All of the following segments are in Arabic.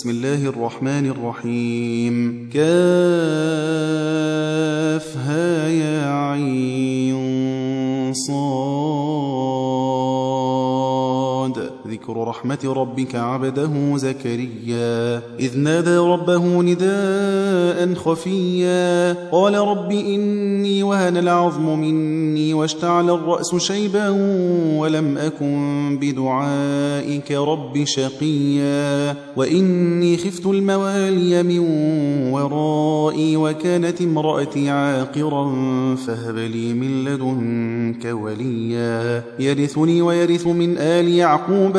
بسم الله الرحمن الرحيم. كافها رحمة ربك عبده زكريا. إذ نادى ربه نداء خفيا. قال رب إني وهن العظم مني واشتعل الرأس شيبا ولم أكن بدعائك رب شقيا. وإني خفت الموالي من ورائي وكانت امرأتي عاقرا فهب لي من لدنك وليا. يرثني ويرث من آل يعقوب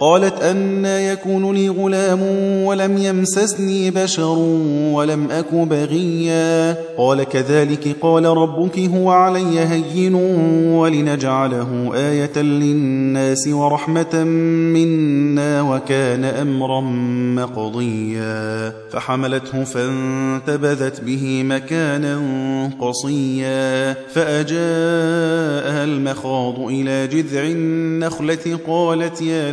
قالت أنا يكون لي غلام ولم يمسسني بشر ولم أك بغيا. قال كذلك قال ربك هو علي هين ولنجعله آية للناس ورحمة منا وكان أمرا مقضيا. فحملته فانتبذت به مكانا قصيا. فأجاءها المخاض إلى جذع النخلة قالت يا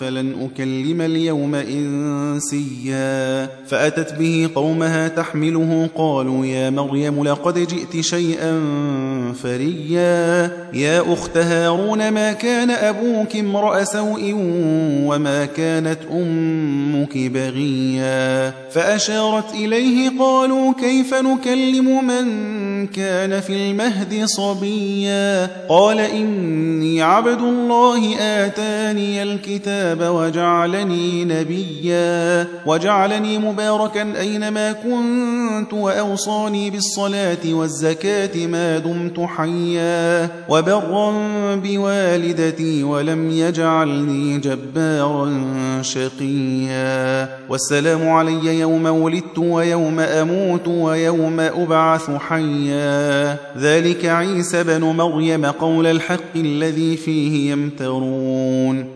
فلن أكلم اليوم إنسيا. فأتت به قومها تحمله قالوا يا مريم لقد جئت شيئا فريا. يا أخت هارون ما كان أبوك امرأ سوء وما كانت أمك بغيا؟ فأشارت إليه قالوا كيف نكلم من كان في المهد صبيا؟ قال إني عبد الله آتاني الكتاب وجعلني نبيا وجعلني مباركا أينما كنت وأوصاني بالصلاة والزكاة ما دمت حيا وبرا بوالدتي ولم يجعلني جبارا شقيا والسلام علي يوم ولدت ويوم أموت ويوم أبعث حيا ذلك عيسى بن مريم قول الحق الذي فيه يمترون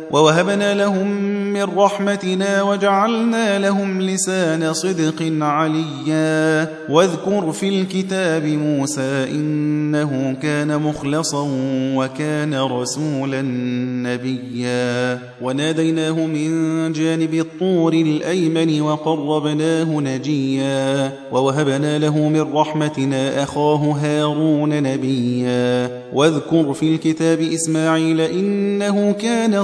ووهبنا لهم من رحمتنا وجعلنا لهم لسان صدق عليا. واذكر في الكتاب موسى إنه كان مخلصا وكان رسولا نبيا. وناديناه من جانب الطور الأيمن وقربناه نجيا. ووهبنا له من رحمتنا أخاه هارون نبيا. واذكر في الكتاب إسماعيل إنه كان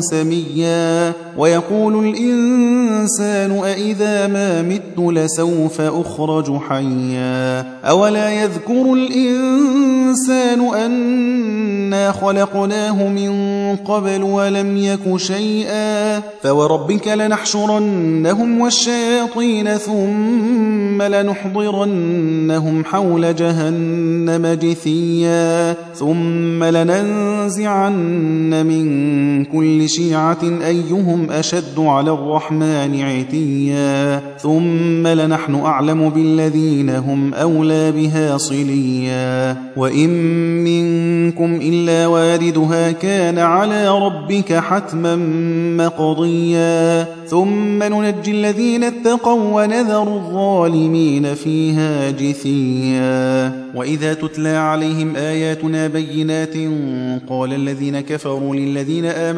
سميا ويقول الإنسان أئذا ما مت لسوف أخرج حيا أولا يذكر الإنسان أنا خلقناه من قبل ولم يك شيئا فوربك لنحشرنهم والشياطين ثم لنحضرنهم حول جهنم جثيا ثم لننزعن من كل شيعة أيهم أشد على الرحمن عتيا ثم لن نحن أعلم بالذين هم أولى بها صليا. وإن منكم إلا واردها كان على ربك حتما مقضيا. ثم ننجي الذين اتقوا ونذر الظالمين فيها جثيا. وإذا تتلى عليهم آياتنا بينات قال الذين كفروا للذين آمنوا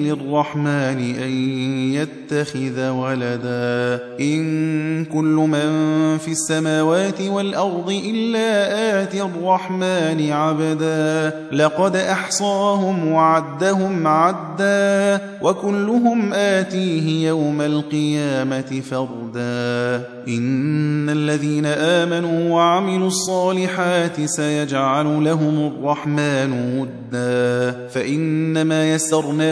للرحمن أن يتخذ ولدا. إن كل من في السماوات والأرض إلا آتي الرحمن عبدا. لقد أحصاهم وعدهم عدا وكلهم آتيه يوم القيامة فردا. إن الذين آمنوا وعملوا الصالحات سيجعل لهم الرحمن ودا. فإنما يسرناه